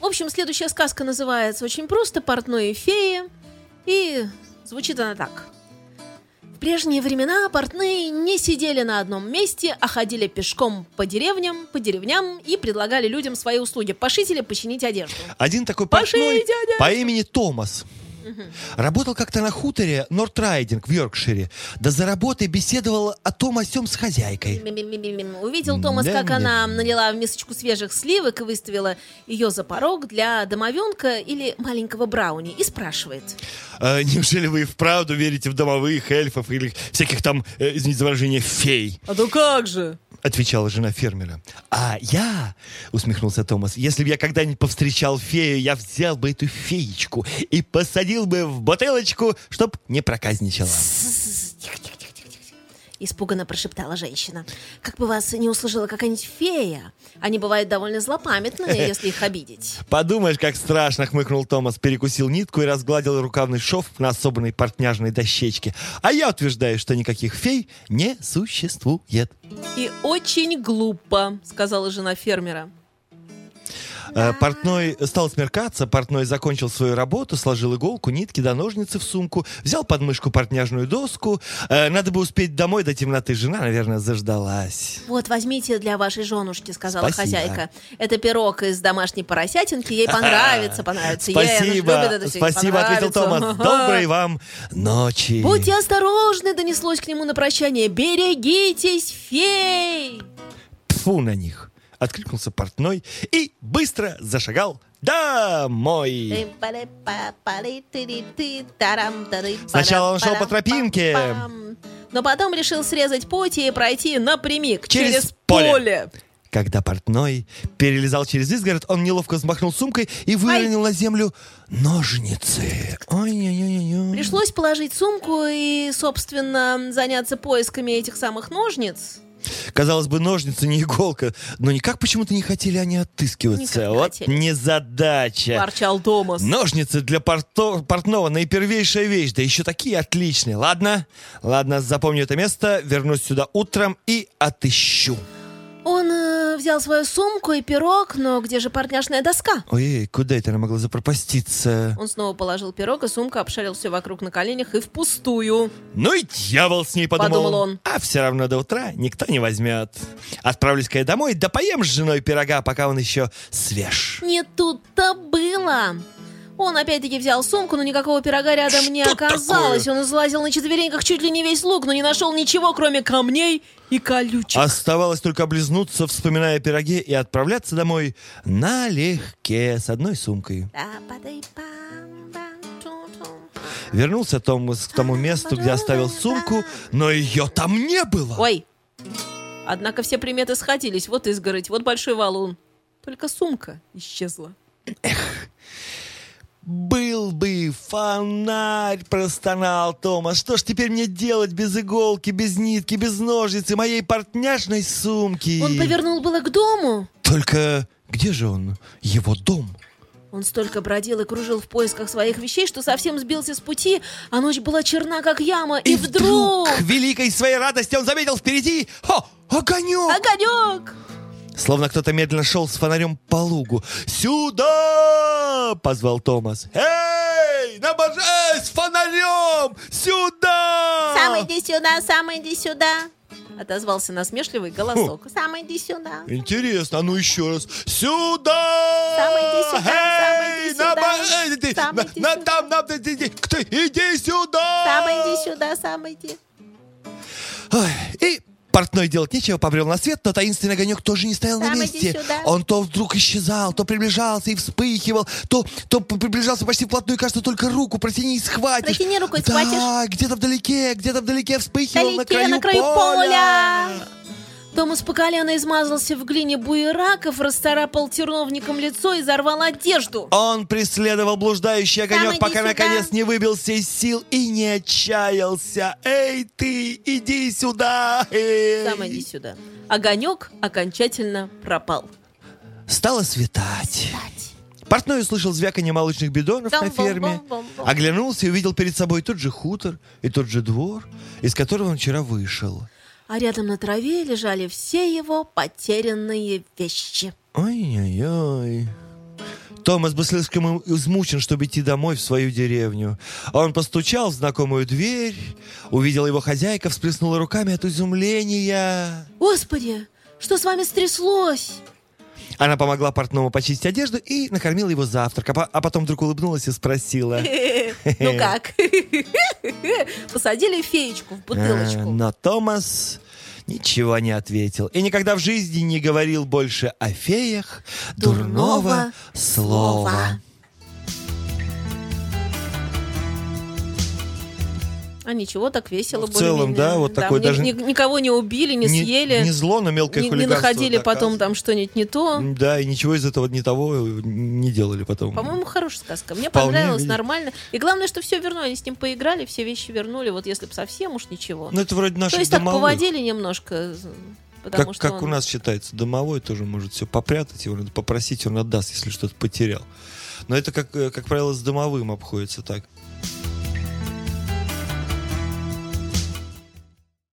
В общем, следующая сказка называется очень просто «Портной и феи». И звучит она так. В прежние времена портные не сидели на одном месте, а ходили пешком по деревням, по деревням и предлагали людям свои услуги пошить или починить одежду. Один такой Пошить портной одежду. по имени Томас. Работал как-то на хуторе Нортрайдинг в Йоркшире. Да за работой беседовал о том о сём с хозяйкой. Увидел Томас, как она налила в мисочку свежих сливок и выставила ее за порог для домовенка или маленького брауни и спрашивает. «А неужели вы и вправду верите в домовых эльфов или всяких там, э, извините за выражение, фей? А то как же? Отвечала жена фермера. А я, усмехнулся Томас, если бы я когда-нибудь повстречал фею, я взял бы эту феечку и посадил бы в бутылочку, чтоб не проказничала. Испуганно прошептала женщина. Как бы вас не услышала какая-нибудь фея. Они бывают довольно злопамятные, если их обидеть. Подумаешь, как страшно, хмыкнул Томас, перекусил нитку и разгладил рукавный шов на особенной портняжной дощечке. А я утверждаю, что никаких фей не существует. И очень глупо, сказала жена фермера. Э, Портной стал смеркаться, портной закончил свою работу, сложил иголку, нитки да ножницы в сумку, взял под мышку портняжную доску. Э, Надо бы успеть домой до темноты. Жена, наверное, заждалась. Вот, возьмите для вашей женушки, сказала Спасибо. хозяйка. Это пирог из домашней поросятинки, ей понравится, понравится. Ей, Спасибо, любит это спасибо, ответил. Томас. Доброй вам ночи. Будьте осторожны, донеслось к нему на прощание. Берегитесь, фей! Тьфу на них. Откликнулся портной и быстро зашагал домой. Сначала он шел по тропинке. Но потом решил срезать пути и пройти напрямик Через через, поле. поле. Когда портной перелезал через изгородь, он неловко взмахнул сумкой и выронил на землю ножницы. Ой-ой-ой-ой. Пришлось положить сумку и, собственно, заняться поисками этих самых ножниц. Казалось бы, ножницы не иголка, но никак почему-то не хотели они отыскиваться. Никак вот хотели. незадача. Ворчал Томас. Ножницы для порто- портного наипервейшая вещь, да еще такие отличные. Ладно, ладно, запомню это место, вернусь сюда утром и отыщу. Он э, взял свою сумку и пирог, но где же портняшная доска? Ой, куда это она могла запропаститься? Он снова положил пирог, и сумка обшарил все вокруг на коленях и впустую. Ну и дьявол с ней, подумал, Подумал он. А все равно до утра никто не возьмет. Отправлюсь-ка я домой, да поем с женой пирога, пока он еще свеж. Не тут-то было. Он опять-таки взял сумку, но никакого пирога рядом не Что оказалось. такое? Он излазил на четвереньках чуть ли не весь лук, но не нашел ничего, кроме камней и колючек. Оставалось только облизнуться, вспоминая о пироге, и отправляться домой налегке, с одной сумкой. Вернулся Томас к тому месту, где оставил сумку, но ее там не было. Ой. Однако все приметы сходились. Вот изгородь, вот большой валун. Только сумка исчезла. Был бы фонарь, простонал Томас. Что ж теперь мне делать без иголки, без нитки, без ножницы, моей портняжной сумки? Он повернул было к дому. Только где же он? Его дом. Он столько бродил и кружил в поисках своих вещей, что совсем сбился с пути, а ночь была черна, как яма. И, вдруг... к великой своей радости он заметил впереди О, огонек! Огонек! Словно кто-то медленно шел с фонарем по лугу. «Сюда!» — позвал Томас. «Эй, набожай с фонарем! Сюда!» Сам иди сюда, сам иди сюда. Отозвался насмешливый голосок. Сам иди сюда. Интересно, а ну еще раз. Сюда! Сам иди сюда, сам иди Эй, сюда. эй, ты, Сам на- иди на- сюда. там, на- ты- ты- ты- кто- иди сюда! Сам иди сюда, сам иди. Ой, и портной делать нечего, побрел на свет, но таинственный огонек тоже не стоял на Сам иди месте. Он то вдруг исчезал, то приближался и вспыхивал, то, то приближался почти вплотную, и, кажется, только руку протяни и схватишь. Протяни руку и да, схватишь. где-то вдалеке, где-то вдалеке вспыхивал на Вдалеке, краю, на краю поля. поля. Томас по колено измазался в глине буераков, расцарапал терновником лицо и зарвал одежду. Он преследовал блуждающий огонек, пока сюда. наконец не выбился из сил и не отчаялся. Эй, ты, иди сюда! эй!» Сам иди сюда. Огонек окончательно пропал. Стало светать. Портной услышал звяканье молочных бидонов на ферме, оглянулся и увидел перед собой тот же хутор и тот же двор, из которого он вчера вышел. А рядом на траве лежали все его потерянные вещи. Ой-ой-ой. Томас был слишком измучен, чтобы идти домой в свою деревню. Он постучал в знакомую дверь, увидел его хозяйка, всплеснула руками от изумления. Господи, что с вами стряслось? Она помогла портному почистить одежду и накормила его завтрак, а, а потом вдруг улыбнулась и спросила. Ну как? Посадили феечку в бутылочку. А, но Томас ничего не ответил и никогда в жизни не говорил больше о феях дурного слова. А ничего, так весело ну, В целом, да, вот такой ни, даже... Ни, никого не убили, не, не съели. Не зло, но мелкое не, хулиганство. Не находили доказано. потом там что-нибудь не то. Да, и ничего из этого не того не делали потом. По-моему, хорошая сказка. Мне Вполне понравилось, видишь. нормально. И главное, что все вернули. Они с ним поиграли, все вещи вернули. Вот если бы совсем уж ничего. Ну, это вроде наших То есть так домовых. поводили немножко. Потому Как, что как он- у нас считается, домовой тоже может все попрятать, его надо попросить, он отдаст, если что-то потерял. Но это, как, э, как правило, с домовым обходится так.